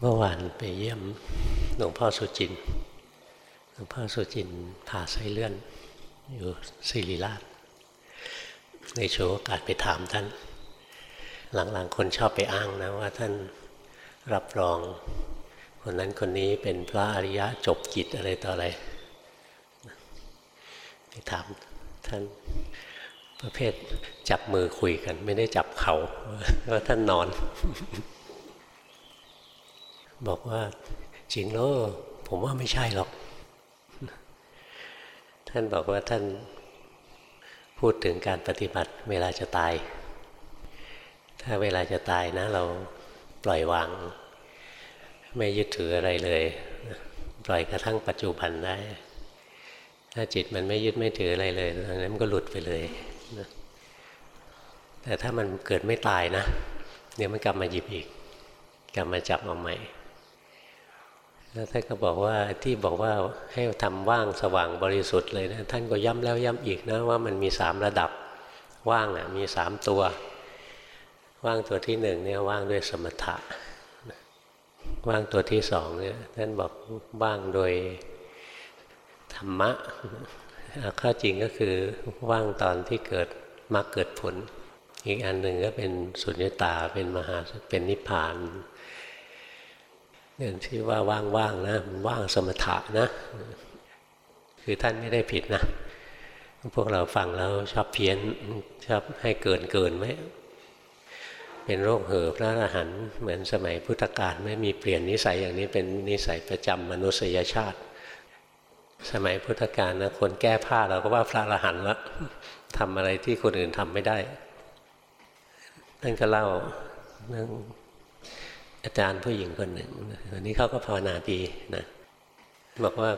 เมื่อวานไปเยี่ยมหลวงพ่อสุจินหลวงพ่อสุจินผ่าไส้เลื่อน อยู่ศิริราชในโชว์โอกาสไปถามท่าน หลังๆคนชอบไปอ้างนะว่าท่านรับรอง คนนั้นคนนี้เป็นพระอริยะจบกิจอะไรต่ออะไรไปถามท่านประเภทจับมือคุยกัน ไม่ได้จับเขาว่าท่านนอน บอกว่าจริงแล้วผมว่าไม่ใช่หรอก ท่านบอกว่าท่านพูดถึงการปฏิบัติเวลาจะตาย ถ้าเวลาจะตายนะ เราปล่อยวาง ไม่ยึดถืออะไรเลย ปล่อยกระทั่งปัจจุบันได้ ถ้าจิตมันไม่ยึดไม่ถืออะไรเลยนั้นมันก็หลุดไปเลยแต่ถ้ามันเกิดไม่ตายนะ เดี๋ยวมันกลับมาหยิบอีก กลับมาจับเอาใหม่ แล้วท่านก็บอกว่าที่บอกว่าให้ทำว่างสว่างบริสุทธิ์เลยนะท่านก็ย้ำแล้วย้ำอีกนะว่ามันมีสามระดับว่างอะมีสามตัว ว่างตัวที่หนึ่งเนี่ยว่างด้วยสมถะว่างตัวที่สองเนี่ยท่านบอกว่างโดยธรรมะข้าจริงก็คือว่างตอนที่เกิดมรรคเกิดผล อีกอันหนึ่งก็เป็นสุญญตาเป็นมหาเป็นนิพพาน เนี่ยที่ว่าว่างๆนะมันว่างสมถะนะ คือท่านไม่ได้ผิดนะ พวกเราฟังแล้วชอบเพี้ยนชอบให้เกินเกินไหมเป็นโรคเห่อพระอรหันต์เหมือนสมัยพุทธกาลไม่มีเปลี่ยนนิสัยอย่างนี้เป็นนิสัยประจำมนุษยชาติ สมัยพุทธกาลนะคนแก้ผ้าเราก็ว่าพระอรหันต์ละทำอะไรที่คนอื่นทำไม่ได้ท่านก็เล่าเรื่อง อาจารย์ผู้หญิงคนหนึ่งวันนี้เขาก็ภาวนาดีนะบอกว่า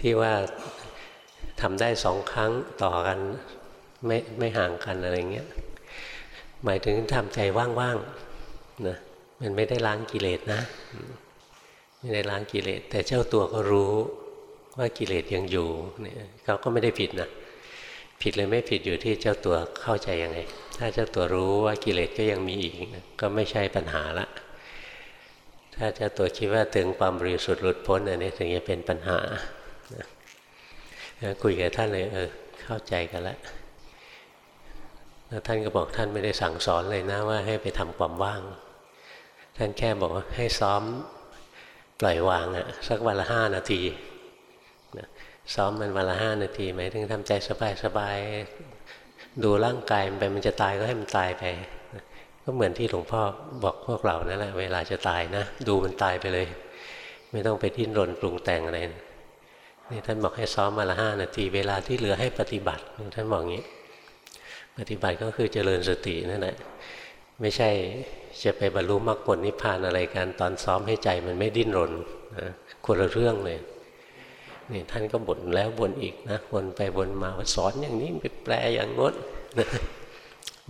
ที่ว่าทำได้สองครั้งต่อกันไม่ไม่ห่างกันอะไรเงี้ยหมายถึงทำใจว่างๆนะมันไม่ได้ล้างกิเลสนะ ไม่ได้ล้างกิเลส แต่เจ้าตัวก็รู้ว่ากิเลสยังอยู่เนี่ยเขาก็ไม่ได้ผิดนะผิดเลยไม่ผิดอยู่ที่เจ้าตัวเข้าใจยังไง ถ้าเจ้าตัวรู้ว่ากิเลสก็ยังมีอีกก็ไม่ใช่ปัญหาละ ถ้าเจ้าตัวคิดว่าถึงความบริสุทธิ์หลุดพ้นอันนี้ถึงจะเป็นปัญหาคุยกับท่านเลยเออเข้าใจกันแล้วแล้วท่านก็บอกท่านไม่ได้สั่งสอนเลยนะว่าให้ไปทำความว่าง ท่านแค่บอกว่าให้ซ้อมปล่อยวางอะสักวันละห้านาทีซ้อมมันวันละห้านาทีหมายถึงทำใจสบายๆดูร่างกายมันไปมันจะตายก็ให้มันตายไป ก็เหมือนที่หลวงพ่อบอกพวกเรานั่นแหละเวลาจะตายนะ ดูมันตายไปเลย ไม่ต้องไปทิ้นรนปรุงแต่งอะไรนี่ท่านบอกให้ซ้อมมาละห้านาที เวลาที่เหลือให้ปฏิบัติท่านบอกอย่างนี้ ปฏิบัติก็คือเจริญสตินั่นแหละไม่ใช่จะไปบรรลุมรรคผลนิพพานอะไรกันตอนซ้อมให้ใจมันไม่ดิ้นรนนะคนละเรื่องเลยนี่ท่านก็บ่นแล้วบ่นอีกนะบ่นไปบ่นมาสอนอย่างนี้ไปแปลอย่างงด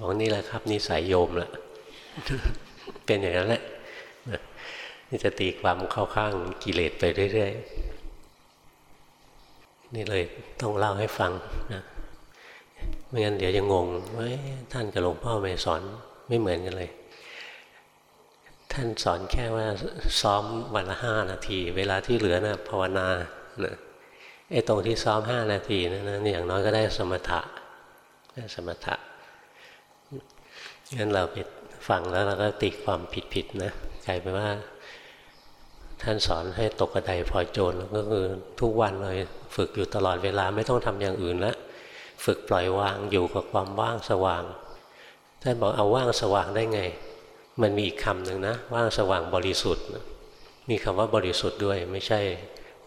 บอกนี่แหละครับนิสัยโยมละเป็นอย่างนั้นแหละนี่จะตีความเข้าข้างกิเลสไปเรื่อยๆนี่เลยต้องเล่าให้ฟังนะไม่งั้นเดี๋ยวจะงงว่าท่านกับหลวงพ่อไม่สอนไม่เหมือนกันเลย ท่านสอนแค่ว่าซ้อมวันละห้านาที เวลาที่เหลือนะภาวนานะไอ้ตรงที่ซ้อมห้านาทีนั่นอย่างน้อยก็ได้สมถะได้สมถะ งั้นเราไปฟังแล้วเราก็ตีความผิดๆนะกลายเป็นว่า ท่านสอนให้ตกกระไดพลอยโจรก็คือทุกวันเลยฝึกอยู่ตลอดเวลาไม่ต้องทำอย่างอื่นแล้วฝึกปล่อยวางอยู่กับความว่างสว่าง ท่านบอกเอาว่างสว่างได้ไง มันมีอีกคำหนึ่งนะ ว่างสว่างบริสุทธิ์ มีคำว่าบริสุทธิ์ด้วย ไม่ใช่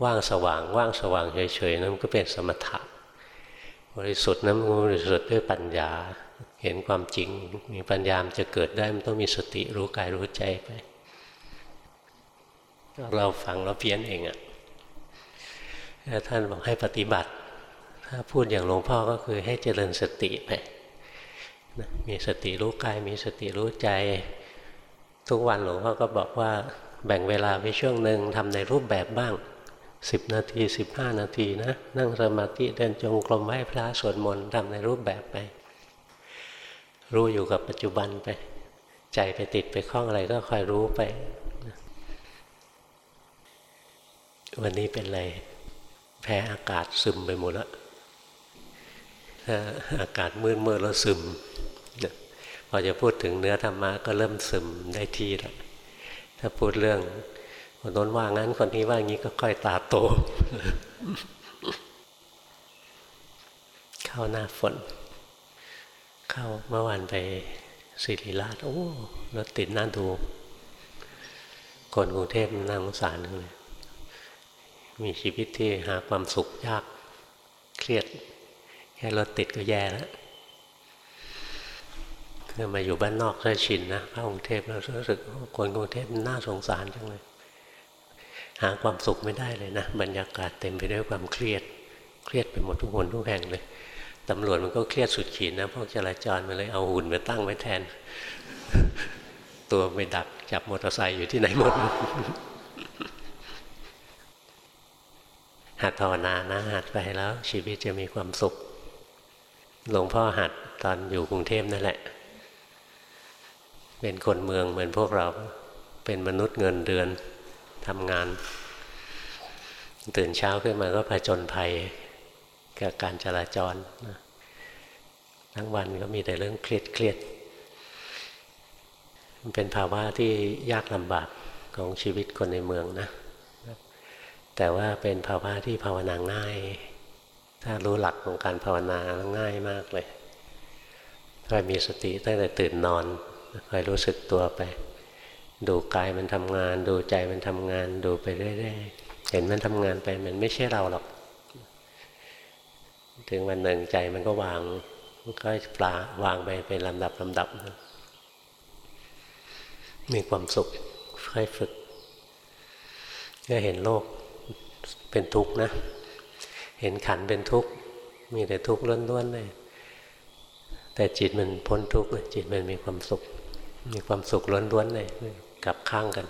ว่างสว่าง ว่างสว่างเฉยๆนั่นก็เป็นสมถะบริสุทธิ์นั้นบริสุทธิ์ด้วยปัญญา เห็นความจริง มีปัญญามจะเกิดได้มันต้องมีสติรู้กายรู้ใจไป เราฟังเราเพี้ยนเองอะ่ะท่านบอกให้ปฏิบัติ ถ้าพูดอย่างหลวงพ่อก็คือให้เจริญสติไปมีสติรู้กาย มีสติรู้ใจ ทุกวันหลวงพ่อก็บอกว่าแบ่งเวลาไปช่วงหนึ่งทำในรูปแบบบ้างสิบนาทีสิบห้านาทีนะ นั่งสมาธิเดินจงกรมไหว้พระสวดมนต์ทำในรูปแบบไป รู้อยู่กับปัจจุบันไป ใจไปติดไปคล้องอะไรก็คอยรู้ไป วันนี้เป็นไร แพ้อากาศซึมไปหมดแล้วถ้าอากาศมืดมืดแล้วซึมพอจะพูดถึงเนื้อธรรมะก็เริ่มซึมได้ที่แล้วถ้าพูดเรื่องคนโน้นว่างั้นคนนี้ว่างี้ก็ค่อยตาโต เข้าหน้าฝน เข้าเมื่อวานไปสิริราชโอ้รถติดน่าดูคนกรุงเทพน่าสงสารเลยมีชีวิตที่หาความสุขยากเครียด แค่รถติดก็แย่แล้วคือมาอยู่บ้านนอกก็ชินนะพระกรุงเทพเรารู้สึกคนกรุงเทพน่าสงสารจังเลย หาความสุขไม่ได้เลยนะ บรรยากาศเต็มไปด้วยความเครียด เครียดไปหมดทุกคนทุกแห่งเลย ตำรวจมันก็เครียดสุดขีดนะพวกจราจรมาเลยเอาหุ่นมาตั้งไว้แทน ตัวไปดักจับมอเตอร์ไซค์อยู่ที่ไหนหมดหัดภาวนานะหัดไปแล้ว ชีวิตจะมีความสุข หลวงพ่อหัดตอนอยู่กรุงเทพนั่นแหละ เป็นคนเมืองเหมือนพวกเราเป็นมนุษย์เงินเดือนทำงาน ตื่นเช้าขึ้นมาก็ผจญภัย กับการจราจรนะทั้งวันก็มีแต่เรื่องเครียดเครียดมันเป็นภาวะที่ยากลำบากของชีวิตคนในเมืองนะ แต่ว่าเป็นภาวะที่ภาวนาง่าย ถ้ารู้หลักของการภาวนาง่ายมากเลยคอยมีสติตั้งแต่ตื่นนอนคอยรู้สึกตัวไป ดูกายมันทำงาน ดูใจมันทำงาน ดูไปเรื่อยๆเห็นมันทำงานไปมันไม่ใช่เราหรอก ถึงวันหนึ่งใจมันก็วางก็ปลาวางไปเป็นลำดับลำดับมีความสุขค่อยฝึกก็เห็นโลกเป็นทุกข์นะ เห็นขันเป็นทุกข์ มีแต่ทุกข์ล้วนๆเลย แต่จิตมันพ้นทุกข์จิตมันมีความสุข มีความสุขล้วนๆเลยกลับข้างกัน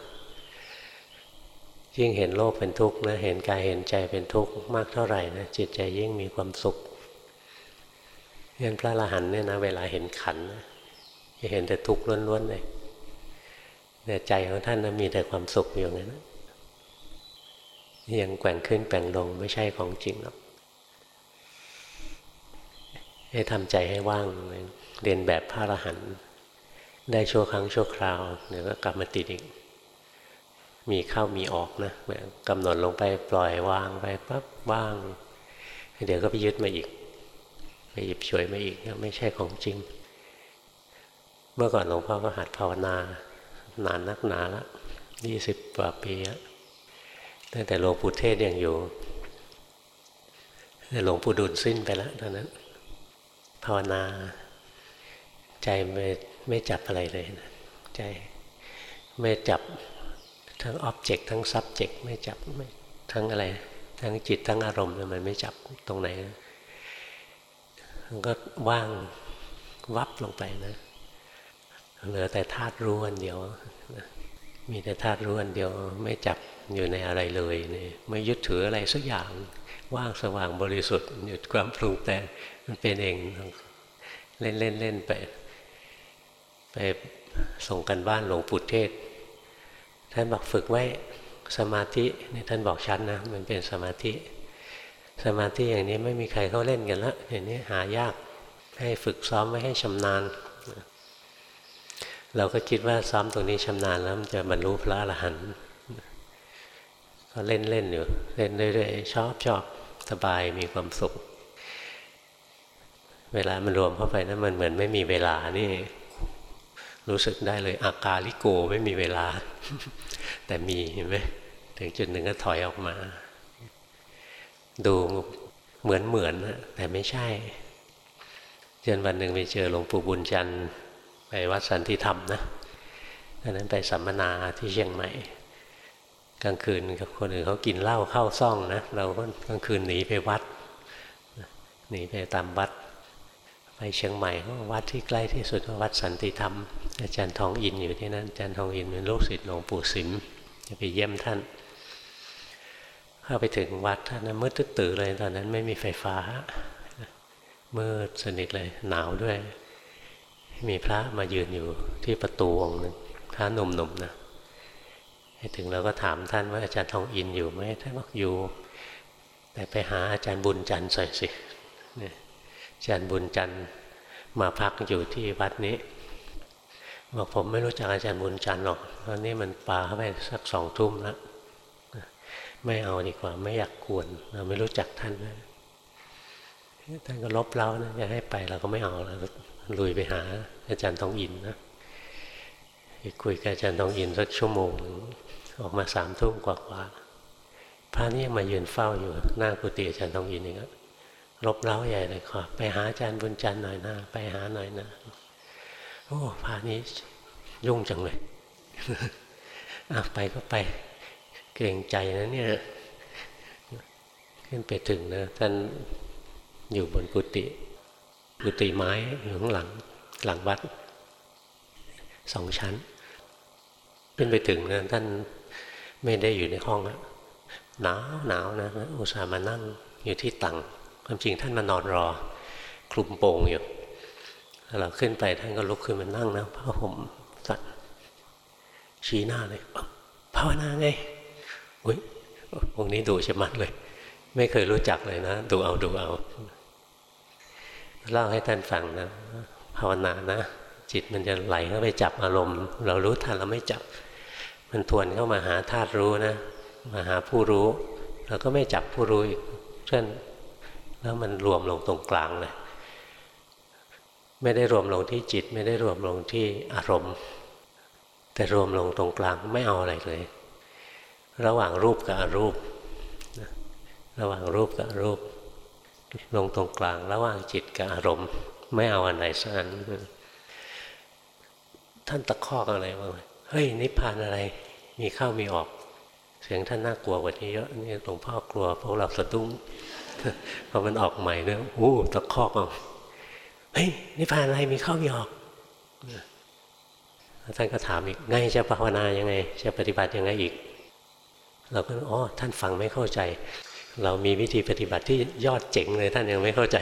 ยิ่งเห็นโลกเป็นทุกข์นะเห็นกายเห็นใจเป็นทุกข์มากเท่าไหร่นะจิตใจยิ่งมีความสุขเห็นพระอรหันต์เนี่ยนะเวลาเห็นขันนะจะเห็นแต่ทุกข์ล้วนๆเลยแต่ใจของท่านนะมีแต่ความสุขอยู่อย่างนั้นยังแกว่งขึ้นแกว่งลงไม่ใช่ของจริงหรอกให้ทำใจให้ว่างเรียนแบบพระอรหันต์ได้ชั่วครั้งชั่วคราวเดี๋ยวก็กลับมาติดอีก มีเข้ามีออกนะกำหนดลงไปปล่อยวางไปปั๊บว่าง เดี๋ยวก็ไปยึดมาอีก ไปหยิบฉวยมาอีกไม่ใช่ของจริง เมื่อก่อนหลวงพ่อก็หัดภาวนานานนักหนาละยี่สิบกว่าปีแล้วตั้งแต่หลวงปู่เทศยังอยู่แต่หลวงปู่ดุลสิ้นไปแล้วตอนนั้น ภาวนา ใจไม่ไม่จับอะไรเลยนะใจไม่จับ ทั้งอ็อบเจกต์ทั้งซับเจกต์ไม่จับไม่ทั้งอะไรทั้งจิตทั้งอารมณ์มันไม่จับตรงไหนมันก็ว่างวับลงไปนะเหลือแต่ธาตุรู้อันเดียวมีแต่ธาตุรู้อันเดียวไม่จับอยู่ในอะไรเลยนี่ไม่ยึดถืออะไรสักอย่างว่างสว่างบริสุทธิ์หยุดความปรุงแต่งมันเป็นเองเล่นเล่นเล่นไป ไปส่งกันบ้านหลวงปู่เทศ ท่านบอกฝึกไว้สมาธินี่ท่านบอกชัดนะมันเป็นสมาธิ สมาธิอย่างนี้ไม่มีใครเขาเล่นกันล้วอย่างนี้หายากให้ฝึกซ้อมไว้ให้ชำนาญ เราก็คิดว่าซ้อมตรงนี้ชำนาญแล้วมันจะบรรลุพระอรหันต์ก็เล่นเล่นอยู่เล่นเรื่อยๆชอบชอบสบายมีความสุข เวลามันรวมเข้าไปนะั้นมันเหมือนไม่มีเวลานี่ รู้สึกได้เลยอากาลิโกไม่มีเวลา แต่มีเห็นไหมถึงจุดหนึ่งก็ถอยออกมา ดูเหมือนเหมือนแต่ไม่ใช่จนวันหนึ่งไปเจอหลวงปู่บุญจันทร์ไปวัดสันติธรรมนะตอนนั้นไปสัมมนาที่เชียงใหม่ กลางคืนกับคนอื่นเขากินเหล้าเข้าซ่องนะเราก็กลางคืนหนีไปวัดหนีไปตามวัด เชียงใหม่ก็วัดที่ใกล้ที่สุดวัดสันติธรรม อาจารย์ทองอินอยู่ที่นั่นอาจารย์ทองอินเป็นลูกศิษย์หลวงปู่สิมจะไปเยี่ยมท่าน เข้าไปถึงวัดท่านมืดตื่นเลยตอนนั้นไม่มีไฟฟ้ามืดสนิทเลยหนาวด้วย มีพระมายืนอยู่ที่ประตูองค์หนึ่งพระหนุ่มๆนนะถึงเราก็ถามท่านว่าอาจารย์ทองอินอยู่ไหมท่านบอกอยู่ แต่ไปหาอาจารย์บุญจันทร์ใส่สิ จารย์บุญจันทร์มาพักอยู่ที่วัดนี้บอกผมไม่รู้จักอาจารย์บุญจันทร์หรอกตอนนี้มันปาเข้าไปสักสองทุ่มแล้วไม่เอาดีกว่าไม่อยากกวนเราไม่รู้จักท่านนะท่านก็ลบเล้านะจะให้ไปเราก็ไม่เอาเราลุยไปหา อาจารย์ทองอินนะคุยกับอาจารย์ทองอินสักชั่วโมงออกมาสามทุ่มกว่าๆพระนี่มายืนเฝ้าอยู่หน้ากุฏิอาจารย์ทองอินเอง ลบเล้าใหญ่เลยขอไปหาอาจารย์บุญจันทร์หน่อยนะไปหาหน่อยนะโอ้พระนี้ยุ่งจังเลยอะไปก็ไปเกรงใจนะเนี่ย ขึ้นไปถึงนะท่านอยู่บนกุฏิกุฏิไม้อยู่ข้างหลังหลังวัดสองชั้น ขึ้นไปถึงนะท่านไม่ได้อยู่ในห้องแล้วหนาวหนาวนะอุตส่าห์มานั่งอยู่ที่ตัง ความจริงท่านมานอนรอ คลุมโปงอยู่เราขึ้นไปท่านก็ลุกขึ้นมานั่งนะผ้าห่มสั่นชี้หน้าเลยภาวนาไงอุ้ยองนี้ดูชะมัดเลย ไม่เคยรู้จักเลยนะ ดูเอาดูเอาเล่าให้ท่านฟังนะ ภาวนานะ จิตมันจะไหลเข้าไปจับอารมณ์ เรารู้ทันเราไม่จับ มันทวนเข้ามาหาธาตุรู้นะ มาหาผู้รู้ เราก็ไม่จับผู้รู้อีกเช่น แล้วมันรวมลงตรงกลางเลย ไม่ได้รวมลงที่จิต ไม่ได้รวมลงที่อารมณ์ แต่รวมลงตรงกลางไม่เอาอะไรเลย ระหว่างรูปกับอรูป ระหว่างรูปกับรูป ลงตรงกลาง ระหว่างจิตกับอารมณ์ ไม่เอาอันไหนสักอันท่านตะคอกอะไรบ้างเฮ้ยนิพพานอะไร มีเข้ามีออก เสียงท่านน่ากลัวกว่านี้เยอะนี่หลวงพ่อกลัวพวกเราสะดุ้ง พอมันออกใหม่เนี่ยโอ้ตะคอกเอาเฮ้ยนิพพานอะไรมีเข้ามีออกท่านก็ถามอีกไงจะภาวนายังไง จะปฏิบัติยังไงอีก เราก็อ๋อท่านฟังไม่เข้าใจ เรามีวิธีปฏิบัติที่ยอดเจ๋งเลยท่านยังไม่เข้าใจ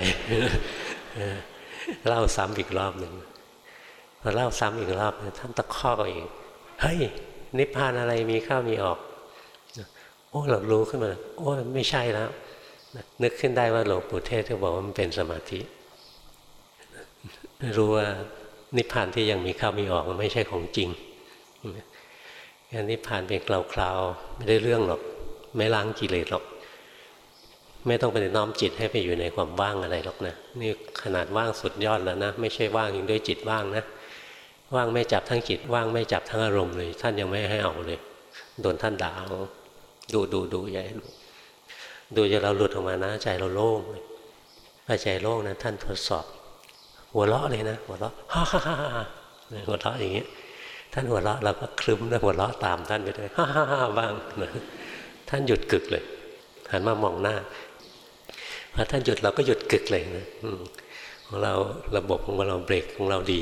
เล่าซ้ำอีกรอบหนึ่งพอเล่าซ้ำอีกรอบท่านตะคอกอีกเฮ้ยนิพพานอะไรมีเข้ามีออก โอ้เรารู้ขึ้นมา โอ้ไม่ใช่แล้ว นึกขึ้นได้ว่าหลวงปู่เทศเขาบอกว่ามันเป็นสมาธิ รู้ว่านิพพานที่ยังมีเข้ามีออกมันไม่ใช่ของจริงงานนิพพานเป็นคลาวๆไม่ได้เรื่องหรอก ไม่ล้างกิเลสหรอก ไม่ต้องไปน้อมจิตให้ไปอยู่ในความว่างอะไรหรอกนะนี่ขนาดว่างสุดยอดแล้วนะไม่ใช่ว่างยิงด้วยจิตว่างนะว่างไม่จับทั้งจิตว่างไม่จับทั้งอารมณ์เลย ท่านยังไม่ให้เอาเลย โดนท่านด่าดูดูดูใหญ่ดู ดูจะเราหลุดออกมานะใจเราโล่งพอใจโล่งนะท่านทดสอบ หัวเราะเลยนะ หัวเราะฮ่าฮ่าฮ่าหัวเราะอย่างเงี้ยท่านหัวเราะเราก็คลึ้มนะหัวเราะตามท่านไปด้วยฮ่าฮ่าฮ่าบ้างนะท่านหยุดกึกเลยหันมามองหน้าพอท่านหยุดเราก็หยุดกึกเลยนะของเราระบบของเราเบรกของเราดี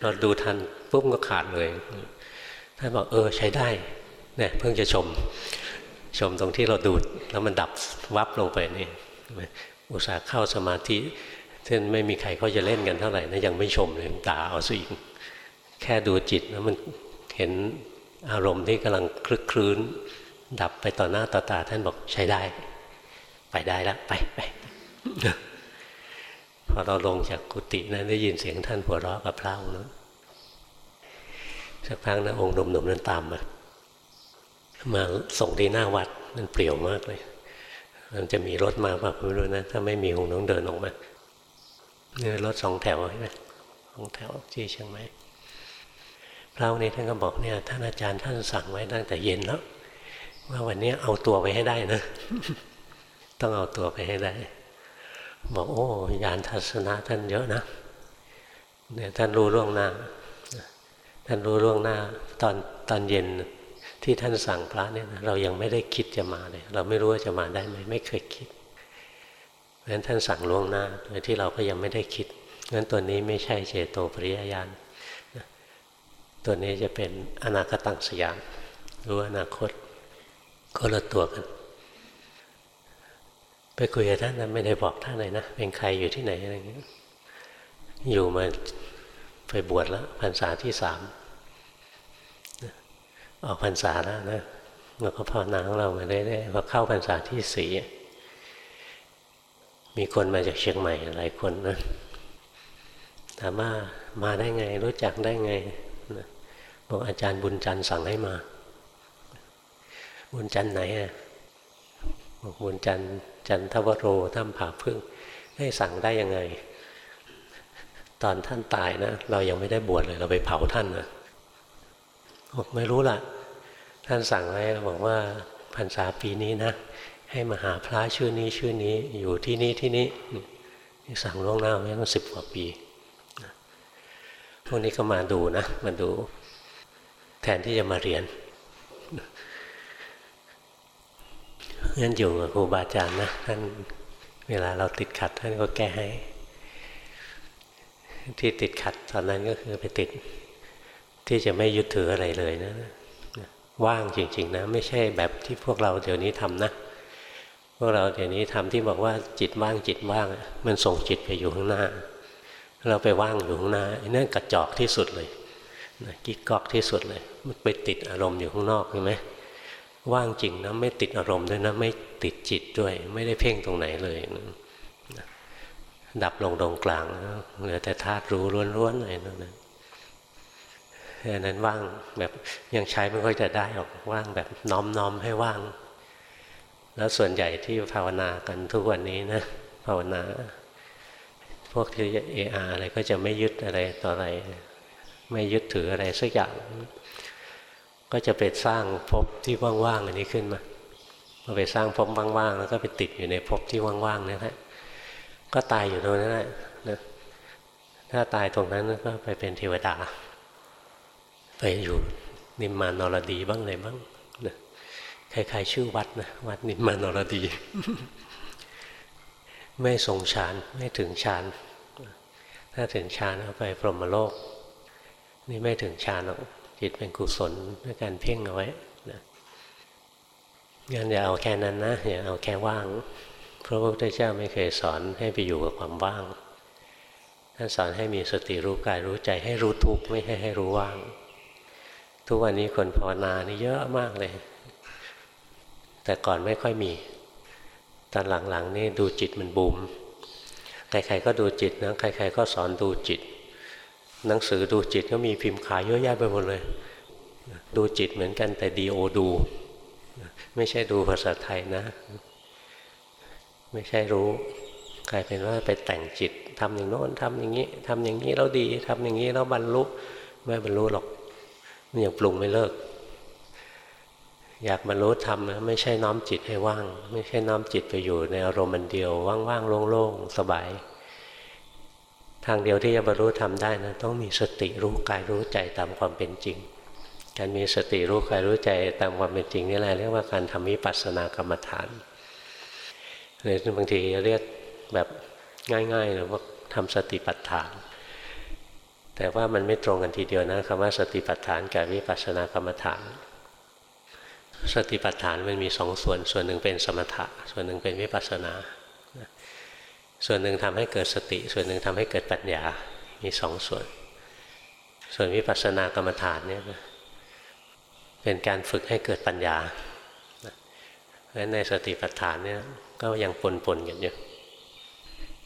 เราดูทันปุ๊บก็ขาดเลย ท่านบอกเออใช้ได้เนี่ยเพิ่งจะชม ชมตรงที่เราดูดแล้วมันดับวับลงไปนี่อุตส่าห์เข้าสมาธิซึ่งไม่มีใครเขาจะเล่นกันเท่าไหร่นะยังไม่ชมเลยด่าเอาซะอีกแค่ดูจิตแล้วมันเห็นอารมณ์ที่กำลังคลึกคลื้น ดับไปต่อหน้าต่อตาท่านบอกใช้ได้ ไปได้แล้วไปไปพอเราลงจากกุฏินะได้ยินเสียงท่านหัวเราะกับพระองค์นั้นสักพักนะองค์หนุ่มๆนั้นตามมา มาส่งที่หน้าวัดมันเปลี่ยวมากเลย มันจะมีรถมาป่ะไม่รู้นะ ถ้าไม่มีคงต้องเดินออกมาเนี่ยรถสองแถวใช่ไหมสองแถวที่เชียงใหม่พระนี้ท่านก็บอกเนี่ยท่านอาจารย์ท่านสั่งไว้ตั้งแต่เย็นแล้วว่าวันนี้เอาตัวไปให้ได้นะ ต้องเอาตัวไปให้ได้ บอกโอ้ยานทัศนะท่านเยอะนะเนี่ยท่านรู้ล่วงหน้า ท่านรู้ล่วงหน้า ตอนตอนเย็น ที่ท่านสั่งพระเนี่ยเรายังไม่ได้คิดจะมาเลย เราไม่รู้ว่าจะมาได้ไหมไม่เคยคิดเพราะฉะนั้นท่านสั่งล่วงหน้าโดยที่เราก็ยังไม่ได้คิดงั้นตัวนี้ไม่ใช่เจโตปริยญาณตัวนี้จะเป็นอนาคตังสยามรู้อนาคตก็ละตัวกันไปคุยกับท่านนะไม่ได้บอกท่านเลยนะ เป็นใครอยู่ที่ไหนอะไรเงี้ยอยู่มาไปบวชแล้วพรรษาที่สาม ออกพรรษาแล้วนะเราก็ภาวนาของเรามาเรื่อยๆพอเข้าพรรษาที่สี่มีคนมาจากเชียงใหม่หลายคนนะถามว่ามาได้ไง รู้จักได้ไงบอกอาจารย์บุญจันทร์สั่งให้มา บุญจันทร์ไหนอะบอกบุญจันทร์จันทวโรท่ามผาพึ่งให้สั่งได้ยังไง ตอนท่านตายนะ เรายังไม่ได้บวชเลย เราไปเผาท่านนะบอกไม่รู้ล่ะ ท่านสั่งไว้บอกว่าพรรษาปีนี้นะ ให้มาหาพระชื่อนี้ชื่อนี้อยู่ที่นี้ที่นี้สั่งล่วงหน้าไว้ตั้งสิบกว่าปีพวกนี้ก็มาดูนะมาดู แทนที่จะมาเรียนงั้นอยู่กับครูบาอาจารย์นะท่านเวลาเราติดขัดท่านก็แก้ให้ ที่ติดขัดตอนนั้นก็คือไปติด ที่จะไม่ยึดถืออะไรเลยนะ ว่างจริง ๆ นะ ไม่ใช่แบบที่พวกเราเดี๋ยวนี้ทำนะ พวกเราเดี๋ยวนี้ทำที่บอกว่าจิตว่างจิตว่าง มันส่งจิตไปอยู่ข้างหน้า เราไปว่างอยู่ข้างหน้านั่นกระจอกที่สุดเลยกิ๊กกอกที่สุดเลย มันไปติดอารมณ์อยู่ข้างนอกใช่ไหมว่างจริงนะไม่ติดอารมณ์ด้วยนะไม่ติดจิตด้วย ไม่ได้เพ่งตรงไหนเลยดับลงตรงกลางเหลือแต่ธาตุรู้ล้วนๆเลยนั่น อันนั้นว่างแบบยังใช้ไม่ค่อยจะได้หรอกว่างแบบน้อมๆให้ว่าง แล้วส่วนใหญ่ที่ภาวนากันทุกวันนี้นะภาวนา พวกที่เออาอะไรก็จะไม่ยึดอะไรต่ออะไร ไม่ยึดถืออะไรสักอย่าง ก็จะไปสร้างภพที่ว่างๆอันนี้ขึ้นมาพอไปสร้างภพว่างๆแล้วก็ไปติดอยู่ในภพที่ว่างๆนี่แหละก็ตายอยู่ตรงนั้นแหละนะถ้าตายตรงนั้นก็ไปเป็นเทวดา ไปอยู่นิมมานรดีบ้างอะไรบ้างนะใครๆชื่อวัดนะวัดนิมมานรดี ไม่ทรงฌานไม่ถึงฌานถ้าถึงฌานก็ไปพรหมโลก นี่ไม่ถึงฌานหรอกจิตเป็นกุศลด้วยการเพ่งเอาไว้นะงั้นอย่าเอาแค่นั้นนะอย่าเอาแค่ว่างพระพุทธเจ้าไม่เคยสอนให้ไปอยู่กับความว่างท่านสอนให้มีสติรู้กายรู้ใจให้รู้ทุกข์ไม่ให้ให้รู้ว่าง ทุกวันนี้คนภาวนานี่เยอะมากเลย แต่ก่อนไม่ค่อยมี ตอนหลังๆนี่ดูจิตมันบูม ใครๆก็ดูจิตนะ ใครๆก็สอนดูจิต หนังสือดูจิตก็มีพิมพ์ขายเยอะแยะไปหมดเลย ดูจิตเหมือนกันแต่ดีโอดู ไม่ใช่ดูภาษาไทยนะ ไม่ใช่รู้กลายเป็นว่าไปแต่งจิตทำอย่างโน้นทำอย่างนี้ทำอย่างนี้แล้วดีทำอย่างนี้แล้วบรรลุไม่บรรลุหรอก มันยังปรุงไม่เลิก อยากบรรลุธรรมนะไม่ใช่น้อมจิตให้ว่าง ไม่ใช่น้อมจิตไปอยู่ในอารมณ์มันเดียว ว่างๆโล่งๆสบาย ทางเดียวที่จะบรรลุทำได้นะต้องมีสติรู้กายรู้ใจตามความเป็นจริง การมีสติรู้กายรู้ใจตามความเป็นจริงนี่แหละเรียกว่าการทำวิปัสสนากรรมฐานหรือบางทีเรียกแบบง่ายๆเลยว่าทำสติปัฏฐาน แต่ว่ามันไม่ตรงกันทีเดียวนะคำว่าสติปัฏฐานกับวิปัสสนากรรมฐาน สติปัฏฐานมันมีสองส่วน ส่วนหนึ่งเป็นสมถะ ส่วนหนึ่งเป็นวิปัสสนา ส่วนหนึ่งทำให้เกิดสติ ส่วนหนึ่งทำให้เกิดปัญญา มีสองส่วน ส่วนวิปัสสนากรรมฐานเนี่ยเป็นการฝึกให้เกิดปัญญาเพราะฉะนั้นในสติปัฏฐานเนี่ยก็ยังปนปนกันอยู่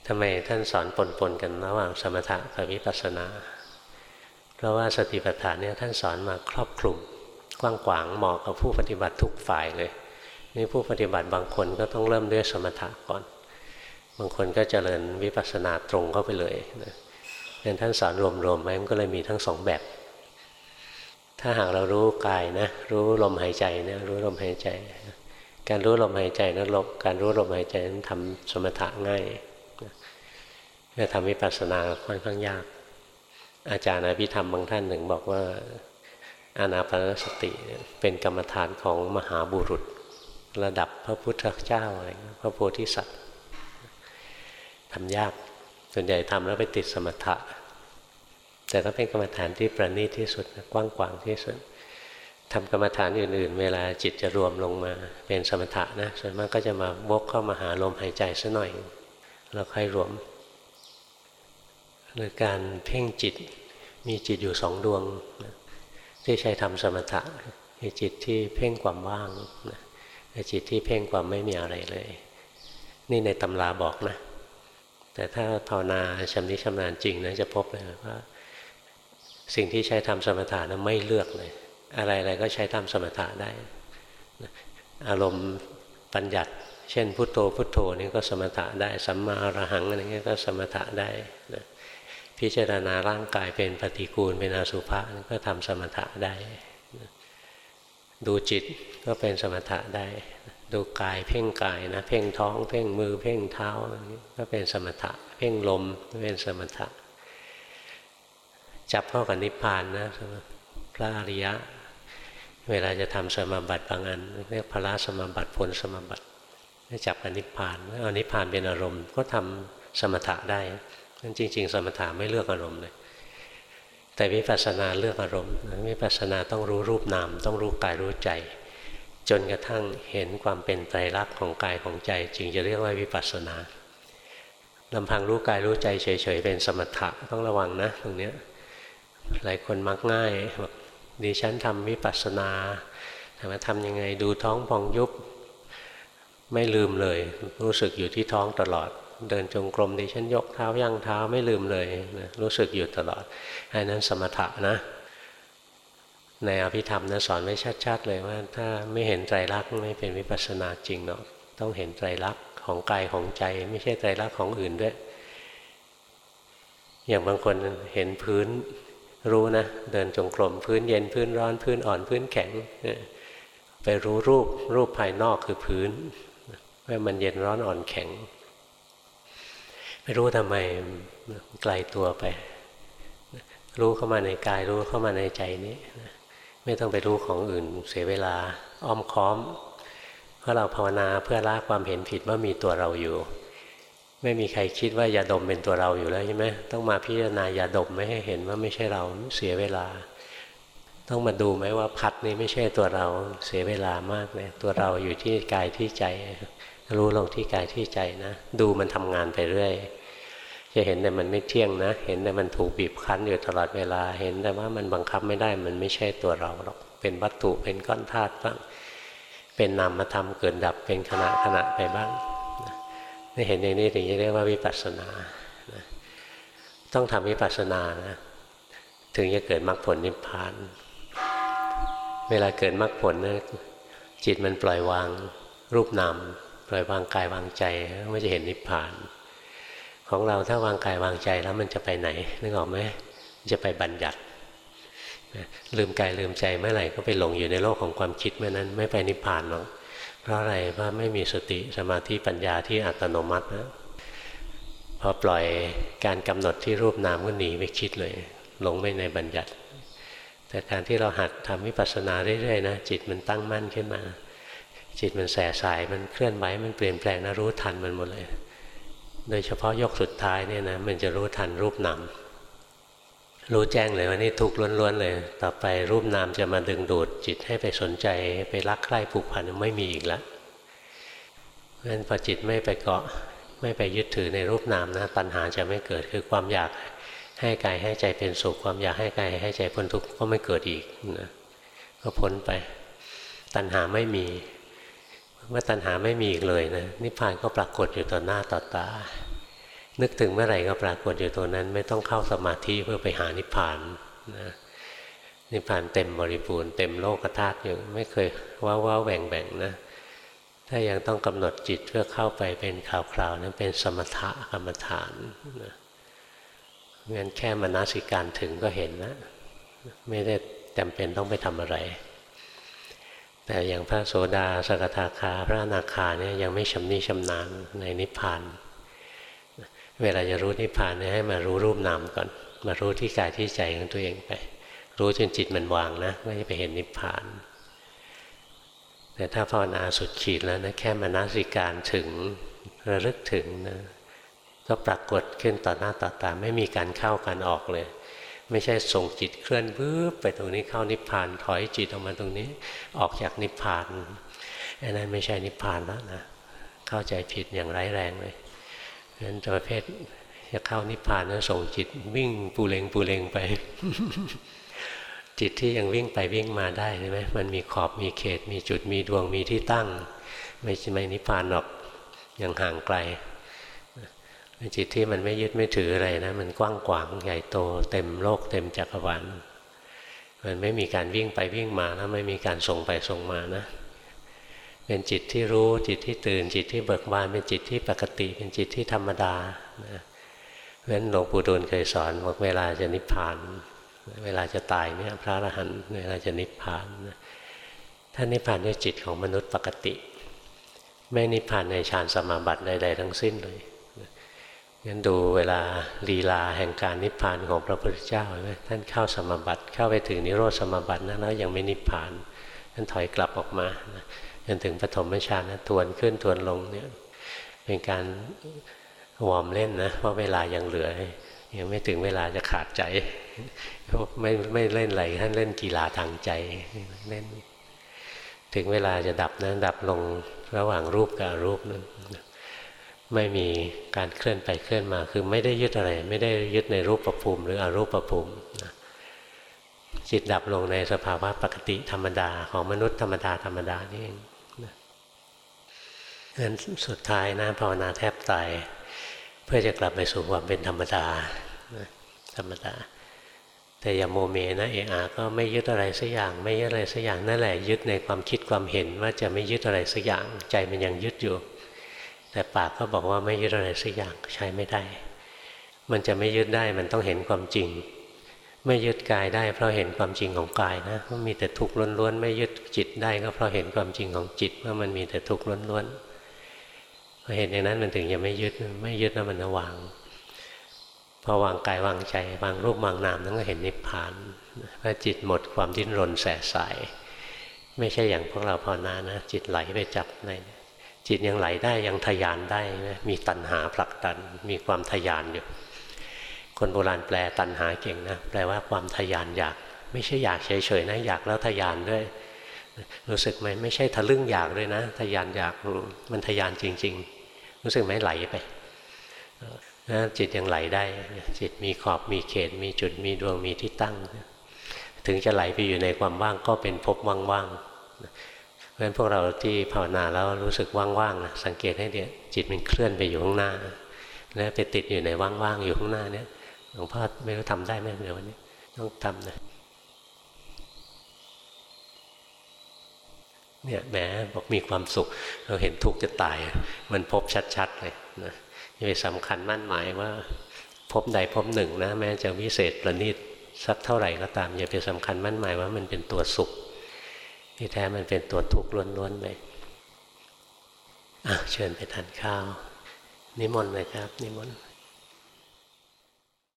ทำไมท่านสอนปนปนกันระหว่างสมถะกับวิปัสสนา เพราะว่าสติปัฏฐานเนี่ยท่านสอนมาครอบคลุมกว้างขวางเหมาะกับผู้ปฏิบัติทุกฝ่ายเลยนี่ผู้ปฏิบัติบางคนก็ต้องเริ่มด้วยสมถะก่อน บางคนก็เจริญวิปัสสนาตรงเข้าไปเลยนะงั้นท่านสอนรวมๆไว้มันก็เลยมีทั้งสองแบบ ถ้าหากเรารู้กายนะ รู้ลมหายใจนะรู้ลมหายใจ การรู้ลมหายใจนะลบการรู้ลมหายใจนั้นทำสมถะง่ายจะทำวิปัสสนาค่อนข้างยาก อาจารย์อภิธรรมบางท่านหนึ่งบอกว่าอานาปานสติเป็นกรรมฐานของมหาบุรุษ ระดับพระพุทธเจ้าอะไรพระโพธิสัตว์ทำยากส่วนใหญ่ทำแล้วไปติดสมถะ แต่ก็เป็นกรรมฐานที่ประณีตที่สุดกว้างกวางที่สุดทำกรรมฐานอื่น ๆ เวลาจิตจะรวมลงมาเป็นสมถะนะส่วนมากก็จะมาวกเข้ามาหาลมหายใจซะหน่อย แล้วค่อยรวม หรือการเพ่งจิตมีจิตอยู่สองดวง ที่ใช้ทำสมถะมีจิตที่เพ่งความว่างนจิตที่เพ่งความไม่มีอะไรเลย นี่ในตำราบอกนะ แต่ถ้าภาวนาชำนิชำนาญจริงนะจะพบเลยว่า สิ่งที่ใช้ทำสมถะนะไม่เลือกเลย อะไรอะไรก็ใช้ทำสมถะได้ อารมณ์ปัญญัติเช่นพุทโธพุทโธนี่ก็สมถะได้ สัมมาอรหังอะไรเงี้ยก็สมถะได้นะ พิจารณาร่างกายเป็นปฏิกูลเป็นอสุภะก็ทำสมถะได้ ดูจิตก็เป็นสมถะได้ ดูกายเพ่งกายนะเพ่งท้อง เพ่งมือเพ่งเท้าก็เป็นสมถะ เพ่งลมก็เป็นสมถะ จับเข้ากับนิพพานนะพระอริยะ เวลาจะทำสมบัติบางอันเรียกพระสมาบัติผลสมาบัติจับกับนิพพานเอานิพพานเป็นอารมณ์ก็ทำสมถะได้ นั่นจริง ๆ สมถะไม่เลือกอารมณ์เลยแต่วิปัสสนาเลือกอารมณ์วิปัสสนาต้องรู้รูปนามต้องรู้กายรู้ใจ จนกระทั่งเห็นความเป็นไตรลักษณ์ของกายของใจ จึงจะเรียกว่าวิปัสสนาลำพังรู้กายรู้ใจเฉยๆเป็นสมถะต้องระวังนะตรงนี้หลายคนมักง่ายบอกดิฉันทำวิปัสสนาแต่ว่าทำยังไงดูท้องพองยุบไม่ลืมเลย รู้สึกอยู่ที่ท้องตลอด เดินจงกรมดิฉันยกเท้าย่างเท้าไม่ลืมเลยนะรู้สึกอยู่ตลอดอันนั้นสมถะนะ ในอภิธรรมนะสอนไว้ชัดๆเลยว่า ถ้าไม่เห็นใจรักไม่เป็นวิปัสสนาจริงเนาะต้องเห็นใจรักของกายของใจ ไม่ใช่ใจรักของอื่นด้วย อย่างบางคนเห็นพื้นรู้นะ เดินจงกรมพื้นเย็นพื้นร้อนพื้นอ่อนพื้นแข็งไปรู้รูปรูปภายนอกคือพื้นว่ามันเย็นร้อนอ่อนแข็ง รู้ทำไมไกลตัวไป รู้เข้ามาในกายรู้เข้ามาในใจนี้ไม่ต้องไปรู้ของอื่นเสียเวลาอ้อมค้อม เพราะเราภาวนาเพื่อละความเห็นผิดว่ามีตัวเราอยู่ ไม่มีใครคิดว่ายาดมเป็นตัวเราอยู่แล้วใช่ไหมต้องมาพิจารณายาดมไม่ให้เห็นว่าไม่ใช่เราเสียเวลา ต้องมาดูไหมว่าพัดนี้ไม่ใช่ตัวเราเสียเวลามากเลยตัวเราอยู่ที่กายที่ใจ รู้ลงที่กายที่ใจนะ ดูมันทำงานไปเรื่อย จะเห็นแต่มันไม่เที่ยงนะ เห็นแต่มันถูกบีบคั้นอยู่ตลอดเวลา เห็นแต่ว่ามันบังคับไม่ได้ มันไม่ใช่ตัวเราหรอก เป็นวัตถุ เป็นก้อนธาตุบ้าง เป็นนามธรรมเกิดดับ เป็นขณะขณะไปบ้างนี่เห็นอย่างนี้ถึงจะเรียกว่าวิปัสสนา ต้องทำวิปัสสนานะ ถึงจะเกิดมรรคผลนิพพาน เวลาเกิดมรรคผลนะจิตมันปล่อยวางรูปนาม ปล่อยวางกายวางใจก็จะเห็นนิพพาน ของเราถ้าวางกายวางใจแล้วมันจะไปไหนนึกออกไหมจะไปบัญญัติลืมกายลืมใจเมื่อไหร่ก็ไปหลงอยู่ในโลกของความคิดเมื่อนั้นไม่ไปนิพพานหรอกเพราะอะไรเพราะไม่มีสติสมาธิปัญญาที่อัตโนมัตินะพอปล่อยการกำหนดที่รูปนามก็หนีไปคิดเลย หลงไปในบัญญัติ แต่การที่เราหัดทำวิปัสสนาเรื่อยๆนะจิตมันตั้งมั่นขึ้นมา จิตมันแสสายมันเคลื่อนไหวมันเปลี่ยนแปลงนะรู้ทันมันหมดเลย โดยเฉพาะยกสุดท้ายเนี่ยนะมันจะรู้ทันรูปนามรู้แจ้งเลยว่านี่ทุกข์ล้วนๆเลย ต่อไปรูปนามจะมาดึงดูดจิตให้ไปสนใจไปรักใคร่ผูกพันไม่มีอีกแล้วเพราะฉะนั้นพอจิตไม่ไปเกาะไม่ไปยึดถือในรูปนามนะปัญหาจะไม่เกิดคือความอยากให้กายให้ใจเป็นสุขความอยากให้กายให้ใจพ้นทุกข์ก็ไม่เกิดอีกนะก็พ้นไป ตัณหาไม่มี เมื่อตัณหาไม่มีอีกเลยนะนิพพานก็ปรากฏอยู่ต่อหน้าต่อตา นึกถึงเมื่อไหร่ก็ปรากฏอยู่ตัวนั้น ไม่ต้องเข้าสมาธิเพื่อไปหานิพพานนะนิพพานเต็มบริบูรณ์เต็มโลกธาตุอยู่ไม่เคยว้าว้าแหว่งแบ่งนะถ้ายังต้องกำหนดจิตเพื่อเข้าไปเป็นข่าวคราวนั้นเป็นสมถะกรรมฐานนะงั้นแค่มนสิการถึงก็เห็นนะไม่ได้จำเป็นต้องไปทำอะไร แต่อย่างพระโสดาสกทาคา พระอนาคาเนี่ยยังไม่ชำนิชำนาญในนิพพาน เวลาจะรู้นิพพานเนี่ยให้มารู้รูปนามก่อน มารู้ที่กายที่ใจของตัวเองไป รู้จนจิตมันวางนะไม่ไปเห็นนิพพาน แต่ถ้าภาวนาสุดขีดแล้วนะแค่มานาสิการถึงระลึกถึงนะก็ปรากฏขึ้นต่อหน้าต่อตาไม่มีการเข้าการออกเลย ไม่ใช่ส่งจิตเคลื่อนวืบไปตรงนี้เข้านิพพานถอยจิตออกมาตรงนี้ ออกจากนิพพานอันนั้นไม่ใช่นิพพานแล้วนะเข้าใจผิดอย่างร้ายแรงเลยฉะนั้นประเภทจะเข้านิพพานนะส่งจิตวิ่งปูเลงปูเลงไป จิตที่ยังวิ่งไปวิ่งมาได้ใช่ไหมมันมีขอบมีเขต มีจุดมีดวงมีที่ตั้ง ไม่ใช่ไม่นิพพานหรอกยังห่างไกล จิตที่มันไม่ยึดไม่ถืออะไรนะมันกว้างขวางใหญ่โตเต็มโลกเต็มจักรวาลมันไม่มีการวิ่งไปวิ่งมาแล้วไม่มีการส่งไปส่งมานะ เป็นจิตที่รู้จิตที่ตื่นจิตที่เบิกบานเป็นจิตที่ปกติ เป็นจิตที่ธรรมดานะเพราะฉะนั้นหลวงปู่ดูลเคยสอนบอกเวลาจะนิพพาน เวลาจะตายเนี่ยพระอรหันต์เวลาจะนิพพานท่านนิพพานด้วยจิตของมนุษย์ปกติ ไม่นิพพานในฌานสมาบัติใดๆทั้งสิ้นเลย งั้นดูเวลาลีลาแห่งการนิพพานของพระพุทธเจ้าท่านเข้าสมบัติเข้าไปถึงนิโรธสมบัตินั้นแล้วยังไม่นิพพานท่านถอยกลับออกมาจนถึงปฐมฌานนะทวนขึ้นทวนลงเนี่ยเป็นการวอร์มเล่นนะเพราะเวลายังเหลือยังไม่ถึงเวลาจะขาดใจไม่ไม่เล่นอะไรท่านเล่นกีฬาทางใจเล่น ถึงเวลาจะดับนะดับลงระหว่างรูปกับรูปนั้น ไม่มีการเคลื่อนไปเคลื่อนมา คือไม่ได้ยึดอะไร ไม่ได้ยึดในรูปประภูมิ หรืออรูปประภูมิจิตดับลงในสภาวะปกติธรรมดาของมนุษย์ธรรมดาธรรมดานี่เองงั้นสุดท้ายนะภาวนาแทบตายเพื่อจะกลับไปสู่ความเป็นธรรมดาธรรมดา แต่อย่าโมเมนะเออาก็ไม่ยึดอะไรสักอย่าง ไม่ยึดอะไรสักอย่างนั่นแหละยึดในความคิดความเห็นว่าจะไม่ยึดอะไรสักอย่าง ใจมันยังยึดอยู่ แต่ปากก็บอกว่าไม่ยึดอะไรสักอย่างใช้ไม่ได้ มันจะไม่ยึดได้มันต้องเห็นความจริง ไม่ยึดกายได้เพราะเห็นความจริงของกายนะว่ามีแต่ทุกข์ล้วนๆไม่ยึดจิตได้ก็เพราะเห็นความจริงของจิตว่ามันมีแต่ทุกข์ล้วนๆพอเห็นอย่างนั้นมันถึงจะไม่ยึดไม่ยึดแล้วมันจะวางพอวางกายวางใจวางรูปวางนามนั้นก็เห็นนิพพานว่าจิตหมดความดิ้นรนแสสาย ไม่ใช่อย่างพวกเราภาวนานะ จิตไหลไปจับใน จิตยังไหลได้ยังทยานได้นะมีตัณหาผลักดันมีความทยานอยู่ คนโบราณแปลตัณหาเก่งนะแปลว่าความทยานอยาก ไม่ใช่อยากเฉยๆนะอยากแล้วทยานด้วย รู้สึกไหมไม่ใช่ทะลึ่งอยากด้วยนะ ทยานอยากมันทยานจริง ๆ รู้สึกไหมไหลไปนะจิตยังไหลได้ จิตมีขอบมีเขต มีจุดมีดวงมีที่ตั้ง ถึงจะไหลไปอยู่ในความว่างก็เป็นภพว่างๆ ราะฉะนั้นพวกเราที่ภาวนาแล้วรู้สึกว่างๆนะสังเกตให้เดียจิตมันเคลื่อนไปอยู่ข้างหน้า แล้วไปติดอยู่ในว่างๆอยู่ข้างหน้าเนี่ยหลวงพ่อไม่รู้ทำได้ไหมเดี๋ยววันนี้ต้องทำนะเนี่ยแหมบอกมีความสุข เราเห็นทุกข์จะตาย มันพบชัดๆเลยนะอย่าไปสำคัญมั่นหมายว่าพบใดพบหนึ่งนะแม้จะวิเศษประณีตสักเท่าไหร่ก็ตาม อย่าไปสำคัญมั่นหมายว่ามันเป็นตัวสุข ที่แท้มันเป็นตัวทุกข์ล้วนๆเลยอะเชิญไปทานข้าว นิมนต์เลยครับ นิมนต์